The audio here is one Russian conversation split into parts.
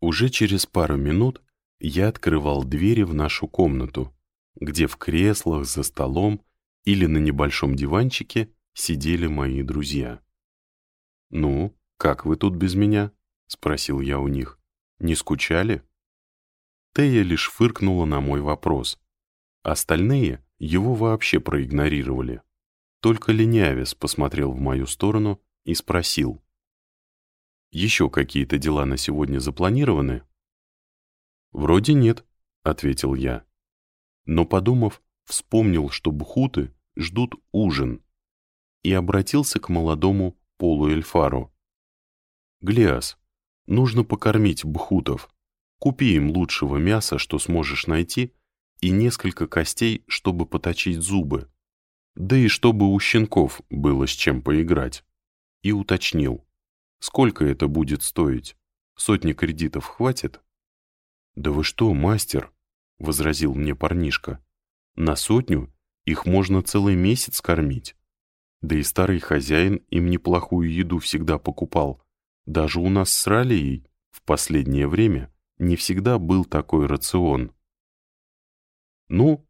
Уже через пару минут я открывал двери в нашу комнату, где в креслах, за столом или на небольшом диванчике сидели мои друзья. «Ну, как вы тут без меня?» — спросил я у них. «Не скучали?» Тея лишь фыркнула на мой вопрос. Остальные его вообще проигнорировали. Только Ленявис посмотрел в мою сторону и спросил. «Еще какие-то дела на сегодня запланированы?» «Вроде нет», — ответил я. Но, подумав, вспомнил, что бхуты ждут ужин, и обратился к молодому полуэльфару. «Глиас, нужно покормить бхутов. Купи им лучшего мяса, что сможешь найти, и несколько костей, чтобы поточить зубы. Да и чтобы у щенков было с чем поиграть». И уточнил. «Сколько это будет стоить? Сотни кредитов хватит?» «Да вы что, мастер?» — возразил мне парнишка. «На сотню их можно целый месяц кормить. Да и старый хозяин им неплохую еду всегда покупал. Даже у нас с Ралией в последнее время не всегда был такой рацион». «Ну?»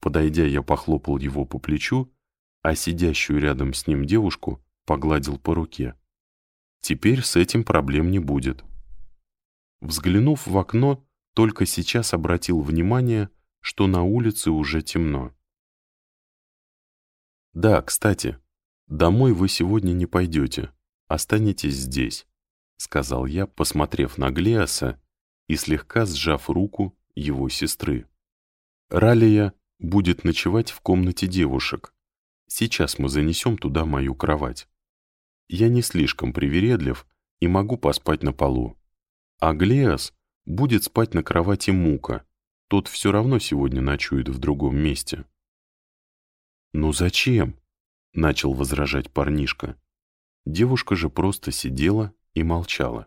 Подойдя, я похлопал его по плечу, а сидящую рядом с ним девушку погладил по руке. «Теперь с этим проблем не будет». Взглянув в окно, только сейчас обратил внимание, что на улице уже темно. «Да, кстати, домой вы сегодня не пойдете, останетесь здесь», сказал я, посмотрев на Глеаса и слегка сжав руку его сестры. «Ралия будет ночевать в комнате девушек. Сейчас мы занесем туда мою кровать. Я не слишком привередлив и могу поспать на полу. А Глеас будет спать на кровати Мука. Тот все равно сегодня ночует в другом месте. «Ну зачем?» — начал возражать парнишка. Девушка же просто сидела и молчала.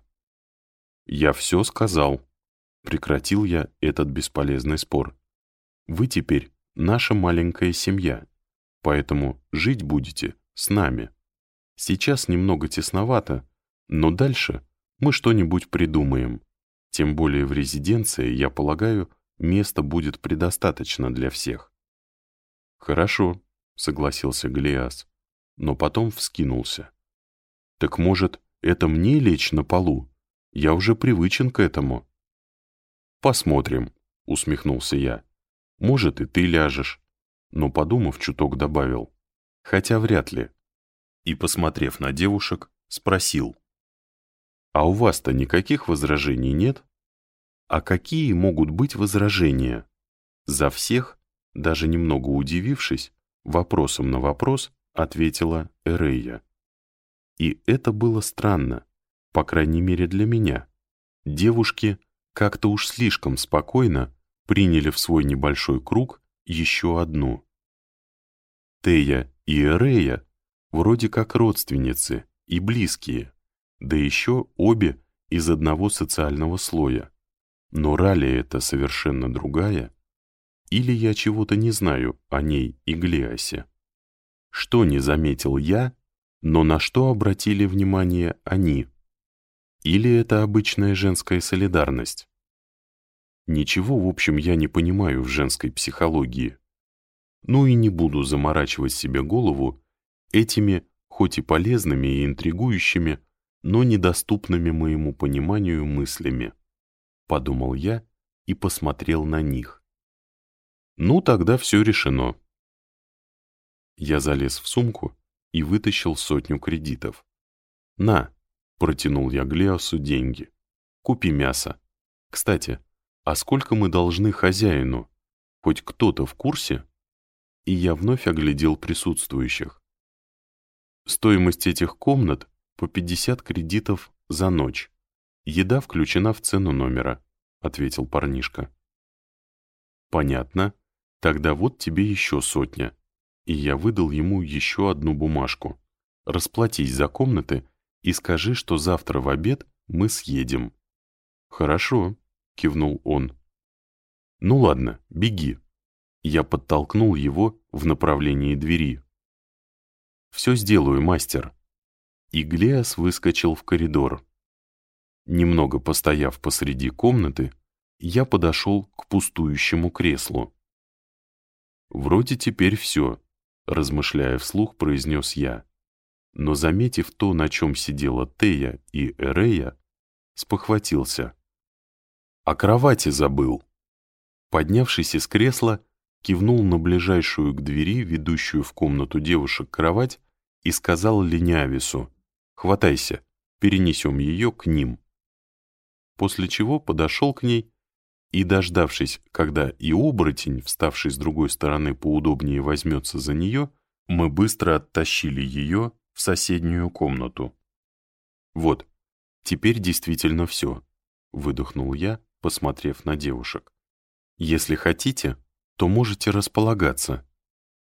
«Я все сказал», — прекратил я этот бесполезный спор. «Вы теперь наша маленькая семья, поэтому жить будете с нами. Сейчас немного тесновато, но дальше мы что-нибудь придумаем. Тем более в резиденции, я полагаю, места будет предостаточно для всех. «Хорошо», — согласился Голиас, но потом вскинулся. «Так, может, это мне лечь на полу? Я уже привычен к этому». «Посмотрим», — усмехнулся я. «Может, и ты ляжешь». Но, подумав, чуток добавил. «Хотя вряд ли». И, посмотрев на девушек, спросил. «А у вас-то никаких возражений нет?» А какие могут быть возражения? За всех, даже немного удивившись, вопросом на вопрос ответила Эрея. И это было странно, по крайней мере для меня. Девушки как-то уж слишком спокойно приняли в свой небольшой круг еще одну. Тея и Эрея вроде как родственницы и близкие, да еще обе из одного социального слоя. Но Рали это совершенно другая? Или я чего-то не знаю о ней и Глиасе? Что не заметил я, но на что обратили внимание они? Или это обычная женская солидарность? Ничего, в общем, я не понимаю в женской психологии. Ну и не буду заморачивать себе голову этими, хоть и полезными и интригующими, но недоступными моему пониманию мыслями. — подумал я и посмотрел на них. «Ну, тогда все решено». Я залез в сумку и вытащил сотню кредитов. «На», — протянул я Глеосу деньги. «Купи мясо. Кстати, а сколько мы должны хозяину? Хоть кто-то в курсе?» И я вновь оглядел присутствующих. Стоимость этих комнат по 50 кредитов за ночь. «Еда включена в цену номера», — ответил парнишка. «Понятно. Тогда вот тебе еще сотня». И я выдал ему еще одну бумажку. «Расплатись за комнаты и скажи, что завтра в обед мы съедем». «Хорошо», — кивнул он. «Ну ладно, беги». Я подтолкнул его в направлении двери. «Все сделаю, мастер». И Глеас выскочил в коридор. Немного постояв посреди комнаты, я подошел к пустующему креслу. «Вроде теперь все», — размышляя вслух, произнес я. Но, заметив то, на чем сидела Тея и Эрея, спохватился. «О кровати забыл». Поднявшись из кресла, кивнул на ближайшую к двери, ведущую в комнату девушек кровать, и сказал Линявису, «Хватайся, перенесем ее к ним». После чего подошел к ней и, дождавшись, когда и оборотень, вставший с другой стороны поудобнее, возьмется за нее, мы быстро оттащили ее в соседнюю комнату. «Вот, теперь действительно все», — выдохнул я, посмотрев на девушек. «Если хотите, то можете располагаться,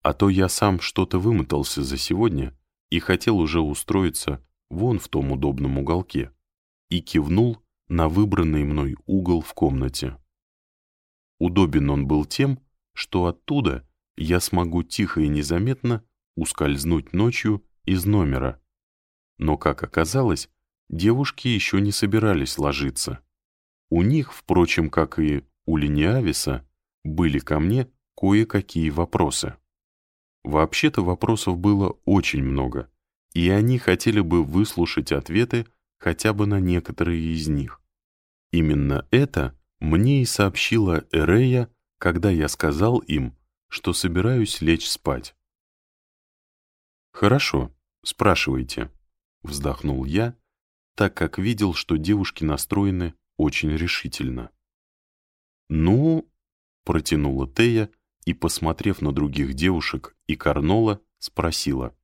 а то я сам что-то вымотался за сегодня и хотел уже устроиться вон в том удобном уголке» и кивнул на выбранный мной угол в комнате. Удобен он был тем, что оттуда я смогу тихо и незаметно ускользнуть ночью из номера. Но, как оказалось, девушки еще не собирались ложиться. У них, впрочем, как и у Линиависа, были ко мне кое-какие вопросы. Вообще-то вопросов было очень много, и они хотели бы выслушать ответы хотя бы на некоторые из них. Именно это мне и сообщила Эрея, когда я сказал им, что собираюсь лечь спать. «Хорошо, спрашивайте», — вздохнул я, так как видел, что девушки настроены очень решительно. «Ну...» — протянула Тея и, посмотрев на других девушек и Карнола, спросила.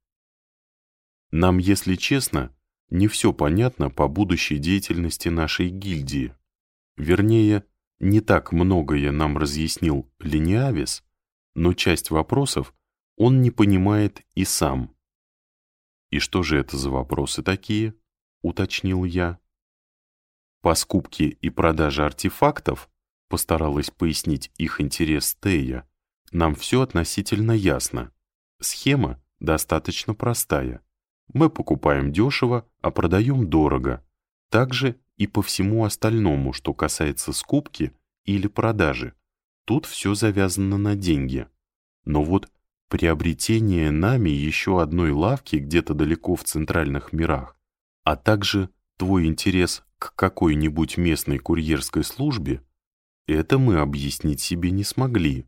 «Нам, если честно, не все понятно по будущей деятельности нашей гильдии. Вернее, не так многое нам разъяснил Линиавис, но часть вопросов он не понимает и сам. «И что же это за вопросы такие?» — уточнил я. По скупке и продаже артефактов, постаралась пояснить их интерес Тея, нам все относительно ясно. Схема достаточно простая. Мы покупаем дешево, а продаем дорого. Также и по всему остальному, что касается скупки или продажи. Тут все завязано на деньги. Но вот приобретение нами еще одной лавки где-то далеко в центральных мирах, а также твой интерес к какой-нибудь местной курьерской службе, это мы объяснить себе не смогли.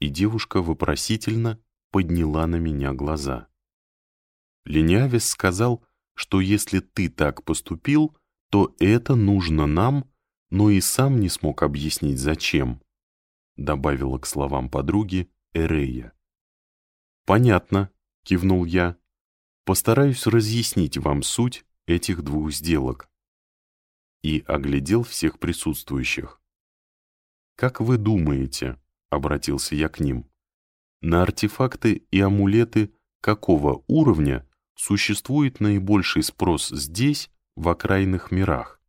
И девушка вопросительно подняла на меня глаза. Ленявис сказал, что если ты так поступил, то это нужно нам, но и сам не смог объяснить, зачем», — добавила к словам подруги Эрея. «Понятно», — кивнул я. «Постараюсь разъяснить вам суть этих двух сделок». И оглядел всех присутствующих. «Как вы думаете?» — обратился я к ним. «На артефакты и амулеты какого уровня существует наибольший спрос здесь в окраинных мирах.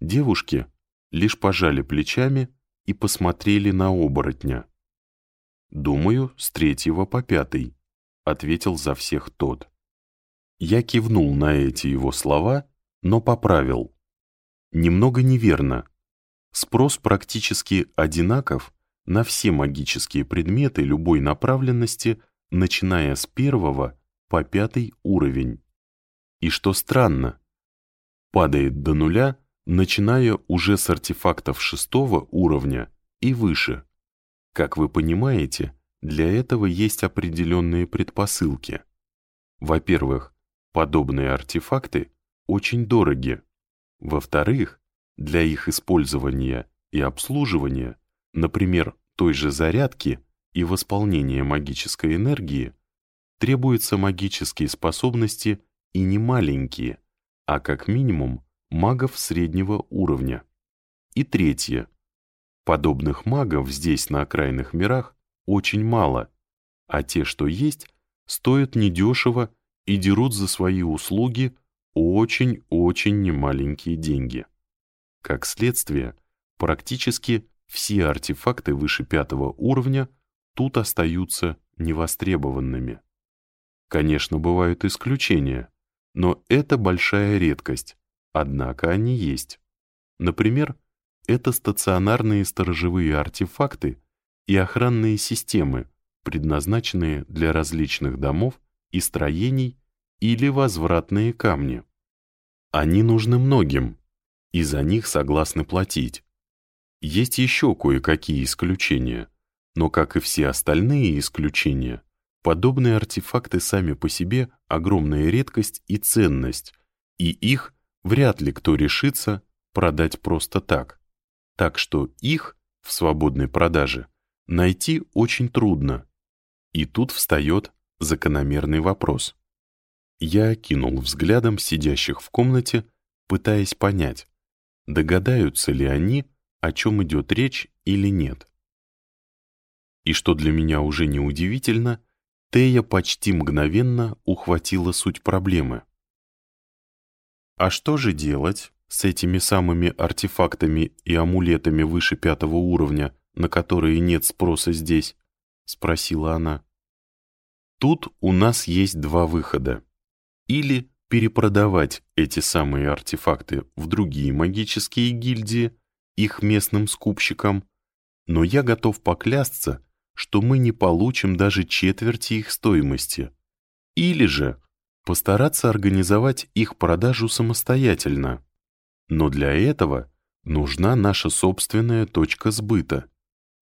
Девушки лишь пожали плечами и посмотрели на оборотня. «Думаю, с третьего по пятый», — ответил за всех тот. Я кивнул на эти его слова, но поправил. Немного неверно. Спрос практически одинаков на все магические предметы любой направленности, начиная с первого по пятый уровень и, что странно, падает до нуля, начиная уже с артефактов шестого уровня и выше. Как вы понимаете, для этого есть определенные предпосылки. Во-первых, подобные артефакты очень дороги. Во-вторых, для их использования и обслуживания, например, той же зарядки и восполнения магической энергии, требуются магические способности и не маленькие, а как минимум магов среднего уровня. И третье. Подобных магов здесь, на окраинных мирах, очень мало, а те, что есть, стоят недешево и дерут за свои услуги очень-очень немаленькие деньги. Как следствие, практически все артефакты выше пятого уровня тут остаются невостребованными. Конечно, бывают исключения, но это большая редкость, однако они есть. Например, это стационарные сторожевые артефакты и охранные системы, предназначенные для различных домов и строений или возвратные камни. Они нужны многим, и за них согласны платить. Есть еще кое-какие исключения, но, как и все остальные исключения, подобные артефакты сами по себе огромная редкость и ценность, и их вряд ли кто решится продать просто так. Так что их в свободной продаже найти очень трудно. И тут встает закономерный вопрос. Я окинул взглядом сидящих в комнате, пытаясь понять, догадаются ли они, о чем идет речь или нет. И что для меня уже неудивительно, Тея почти мгновенно ухватила суть проблемы. А что же делать с этими самыми артефактами и амулетами выше пятого уровня, на которые нет спроса здесь? — спросила она. Тут у нас есть два выхода. Или перепродавать эти самые артефакты в другие магические гильдии, их местным скупщикам, но я готов поклясться, что мы не получим даже четверти их стоимости. Или же постараться организовать их продажу самостоятельно. Но для этого нужна наша собственная точка сбыта,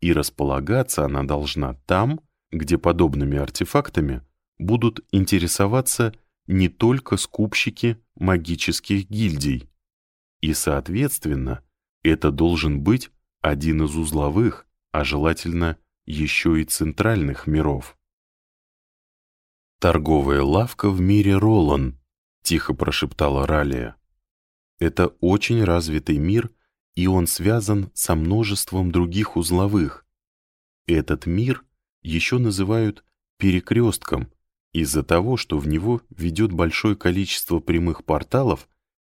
и располагаться она должна там, где подобными артефактами будут интересоваться не только скупщики магических гильдий. И, соответственно, это должен быть один из узловых, а желательно еще и центральных миров. «Торговая лавка в мире Ролан», — тихо прошептала Ралия. «Это очень развитый мир, и он связан со множеством других узловых. Этот мир еще называют перекрестком из-за того, что в него ведет большое количество прямых порталов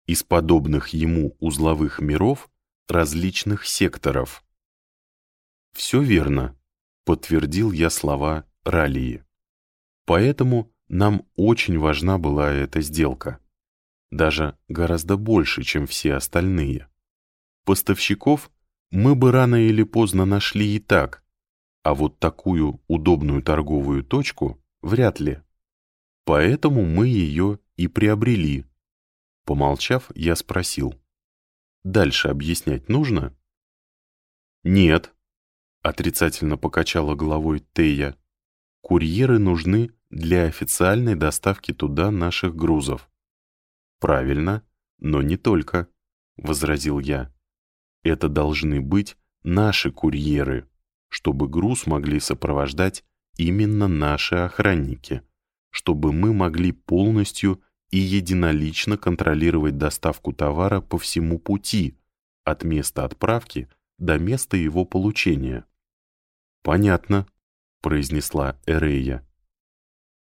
из подобных ему узловых миров различных секторов. Все верно, подтвердил я слова Ралии. Поэтому нам очень важна была эта сделка. Даже гораздо больше, чем все остальные. Поставщиков мы бы рано или поздно нашли и так, а вот такую удобную торговую точку вряд ли. Поэтому мы ее и приобрели. Помолчав, я спросил. Дальше объяснять нужно? Нет, Отрицательно покачала головой Тея. Курьеры нужны для официальной доставки туда наших грузов. Правильно, но не только, возразил я. Это должны быть наши курьеры, чтобы груз могли сопровождать именно наши охранники, чтобы мы могли полностью и единолично контролировать доставку товара по всему пути, от места отправки до места его получения. «Понятно», — произнесла Эрея.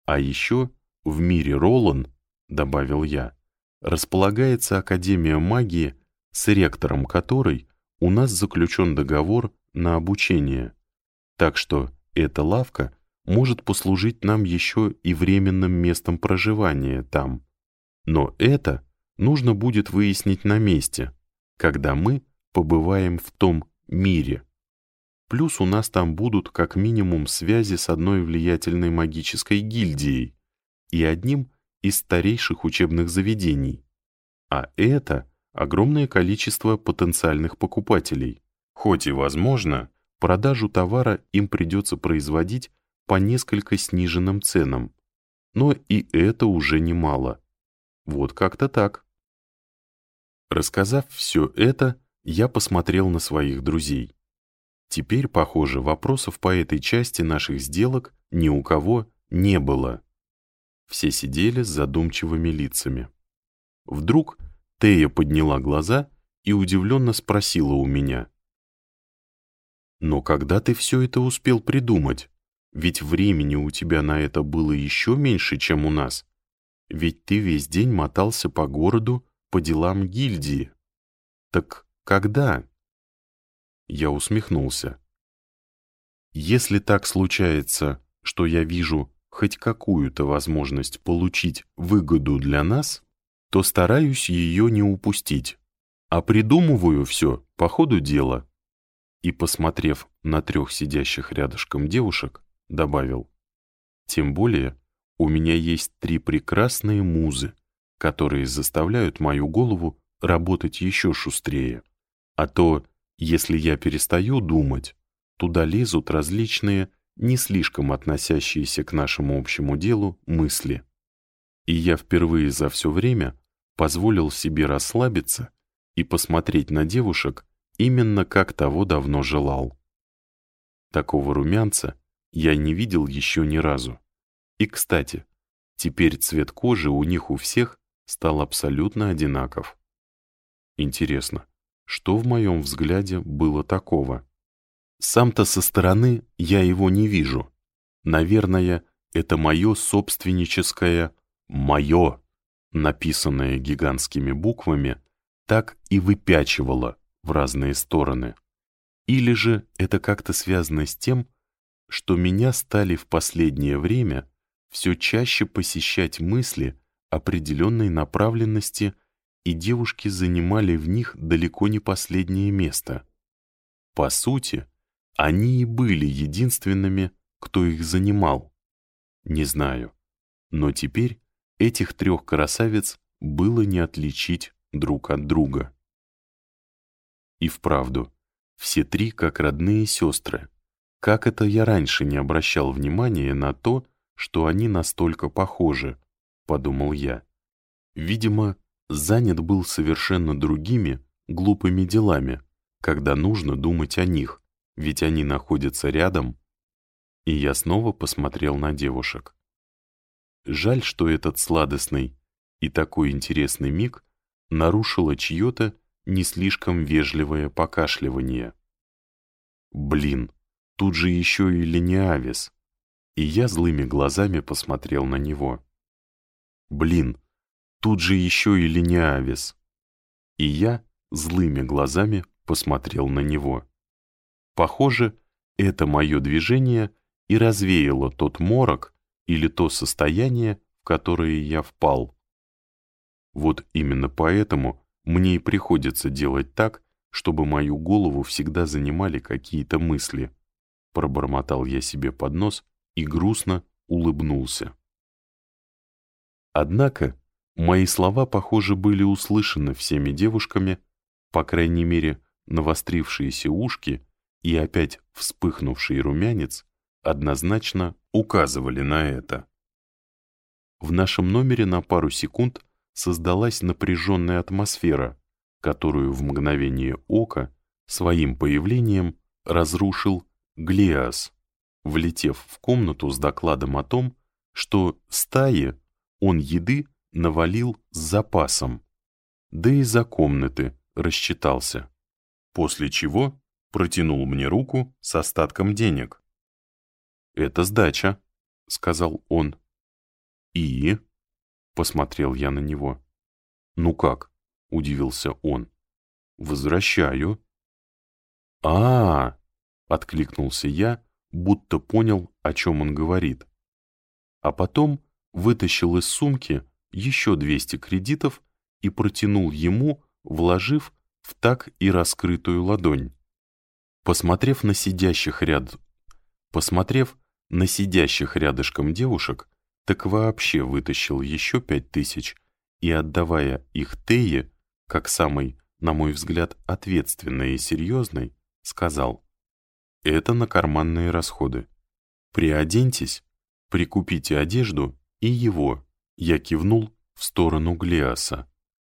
«А еще в мире Ролан, — добавил я, — располагается Академия магии, с ректором которой у нас заключен договор на обучение. Так что эта лавка может послужить нам еще и временным местом проживания там. Но это нужно будет выяснить на месте, когда мы побываем в том мире. Плюс у нас там будут как минимум связи с одной влиятельной магической гильдией и одним из старейших учебных заведений. А это огромное количество потенциальных покупателей. Хоть и возможно, продажу товара им придется производить по несколько сниженным ценам. Но и это уже немало. Вот как-то так. Рассказав все это, я посмотрел на своих друзей. Теперь, похоже, вопросов по этой части наших сделок ни у кого не было. Все сидели с задумчивыми лицами. Вдруг Тея подняла глаза и удивленно спросила у меня. «Но когда ты все это успел придумать? Ведь времени у тебя на это было еще меньше, чем у нас. Ведь ты весь день мотался по городу по делам гильдии. Так когда? Я усмехнулся. Если так случается, что я вижу хоть какую-то возможность получить выгоду для нас, то стараюсь ее не упустить, а придумываю все по ходу дела. И, посмотрев на трех сидящих рядышком девушек, добавил, «Тем более у меня есть три прекрасные музы, которые заставляют мою голову работать еще шустрее. А то, если я перестаю думать, туда лезут различные, не слишком относящиеся к нашему общему делу, мысли. И я впервые за все время позволил себе расслабиться и посмотреть на девушек именно как того давно желал. Такого румянца я не видел еще ни разу. И, кстати, теперь цвет кожи у них у всех стал абсолютно одинаков. Интересно, что в моем взгляде было такого? Сам-то со стороны я его не вижу. Наверное, это мое собственническое «моё», написанное гигантскими буквами, так и выпячивало в разные стороны. Или же это как-то связано с тем, что меня стали в последнее время все чаще посещать мысли определенной направленности и девушки занимали в них далеко не последнее место. По сути, они и были единственными, кто их занимал. Не знаю, но теперь этих трех красавиц было не отличить друг от друга. И вправду, все три как родные сестры. Как это я раньше не обращал внимания на то, что они настолько похожи, подумал я. Видимо, занят был совершенно другими, глупыми делами, когда нужно думать о них, ведь они находятся рядом. И я снова посмотрел на девушек. Жаль, что этот сладостный и такой интересный миг нарушило чье-то не слишком вежливое покашливание. Блин, тут же еще и Лениавис. И я злыми глазами посмотрел на него. Блин, Тут же еще и Линиавис. И я злыми глазами посмотрел на него. Похоже, это мое движение и развеяло тот морок или то состояние, в которое я впал. Вот именно поэтому мне и приходится делать так, чтобы мою голову всегда занимали какие-то мысли. Пробормотал я себе под нос и грустно улыбнулся. Однако Мои слова, похоже, были услышаны всеми девушками, по крайней мере, навострившиеся ушки и опять вспыхнувший румянец однозначно указывали на это. В нашем номере на пару секунд создалась напряженная атмосфера, которую в мгновение ока своим появлением разрушил Глиас, влетев в комнату с докладом о том, что стае он еды навалил с запасом, да и за комнаты рассчитался, после чего протянул мне руку с остатком денег. «Это сдача», — сказал он. «И?» — посмотрел я на него. «Ну как?» — удивился он. «Возвращаю». «А-а-а!» — откликнулся я, будто понял, о чем он говорит. А потом вытащил из сумки еще 200 кредитов и протянул ему, вложив в так и раскрытую ладонь. Посмотрев на сидящих ряд... Посмотрев на сидящих рядышком девушек, так вообще вытащил еще пять тысяч и, отдавая их Тее, как самый, на мой взгляд, ответственный и серьезный, сказал, «Это на карманные расходы. Приоденьтесь, прикупите одежду и его, я кивнул в сторону Глиаса.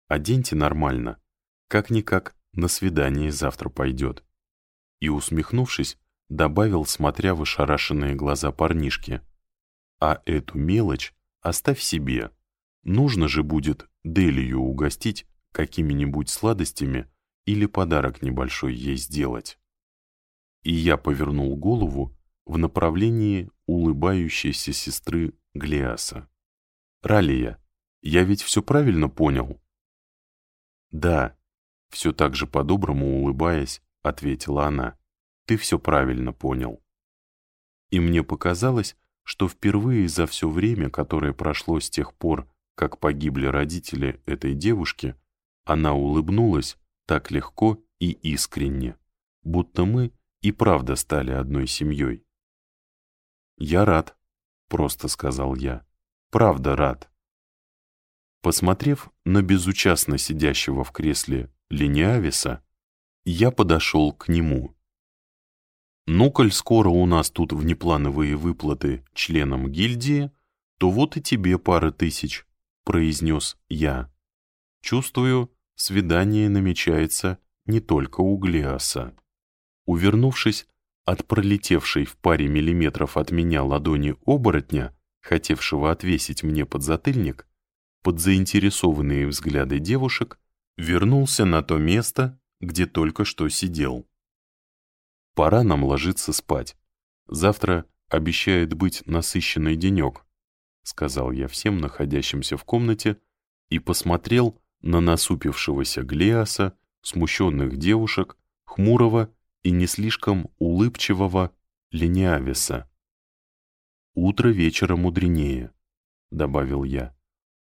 «Оденьте нормально. Как-никак на свидание завтра пойдет». И, усмехнувшись, добавил, смотря в ошарашенные глаза парнишки. «А эту мелочь оставь себе. Нужно же будет Делию угостить какими-нибудь сладостями или подарок небольшой ей сделать». И я повернул голову в направлении улыбающейся сестры Глиаса. Ралия, я ведь все правильно понял?» «Да», — все так же по-доброму улыбаясь, ответила она. «Ты все правильно понял». И мне показалось, что впервые за все время, которое прошло с тех пор, как погибли родители этой девушки, она улыбнулась так легко и искренне, будто мы и правда стали одной семьей. «Я рад», — просто сказал я. «Правда рад». Посмотрев на безучастно сидящего в кресле Лениависа, я подошел к нему. «Ну, коль скоро у нас тут внеплановые выплаты членам гильдии, то вот и тебе пара тысяч», — произнес я. «Чувствую, свидание намечается не только у Глиаса». Увернувшись от пролетевшей в паре миллиметров от меня ладони оборотня, хотевшего отвесить мне подзатыльник, под заинтересованные взгляды девушек, вернулся на то место, где только что сидел. Пора нам ложиться спать. Завтра обещает быть насыщенный денек, сказал я всем находящимся в комнате и посмотрел на насупившегося Глеаса, смущенных девушек, хмурого и не слишком улыбчивого Лениависа. «Утро вечера мудренее», — добавил я.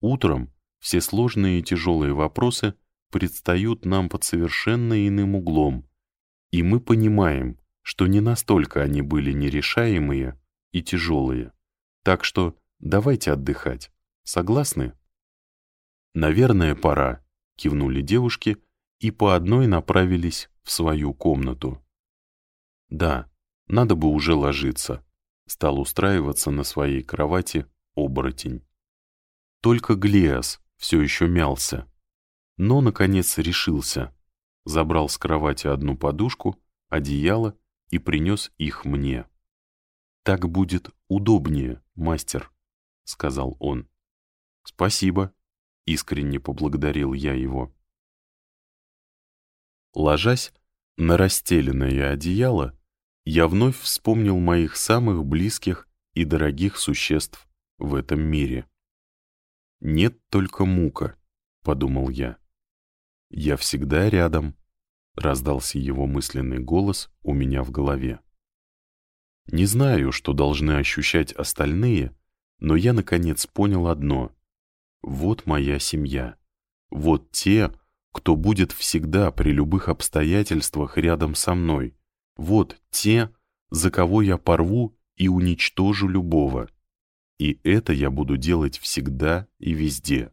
«Утром все сложные и тяжелые вопросы предстают нам под совершенно иным углом, и мы понимаем, что не настолько они были нерешаемые и тяжелые. Так что давайте отдыхать. Согласны? «Наверное, пора», — кивнули девушки и по одной направились в свою комнату. «Да, надо бы уже ложиться», — стал устраиваться на своей кровати оборотень. Только Глеас все еще мялся, но, наконец, решился. Забрал с кровати одну подушку, одеяло и принес их мне. «Так будет удобнее, мастер», — сказал он. «Спасибо», — искренне поблагодарил я его. Ложась на расстеленное одеяло, я вновь вспомнил моих самых близких и дорогих существ в этом мире. «Нет только мука», — подумал я. «Я всегда рядом», — раздался его мысленный голос у меня в голове. Не знаю, что должны ощущать остальные, но я, наконец, понял одно. Вот моя семья. Вот те, кто будет всегда при любых обстоятельствах рядом со мной. Вот те, за кого я порву и уничтожу любого. И это я буду делать всегда и везде.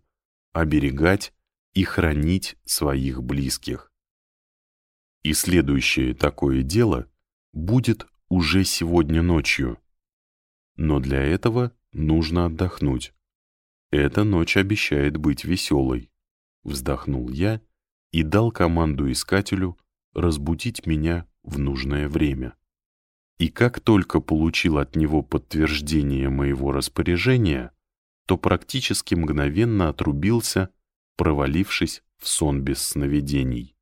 Оберегать и хранить своих близких. И следующее такое дело будет уже сегодня ночью. Но для этого нужно отдохнуть. Эта ночь обещает быть веселой. Вздохнул я и дал команду искателю разбудить меня в нужное время. И как только получил от него подтверждение моего распоряжения, то практически мгновенно отрубился провалившись в сон без сновидений.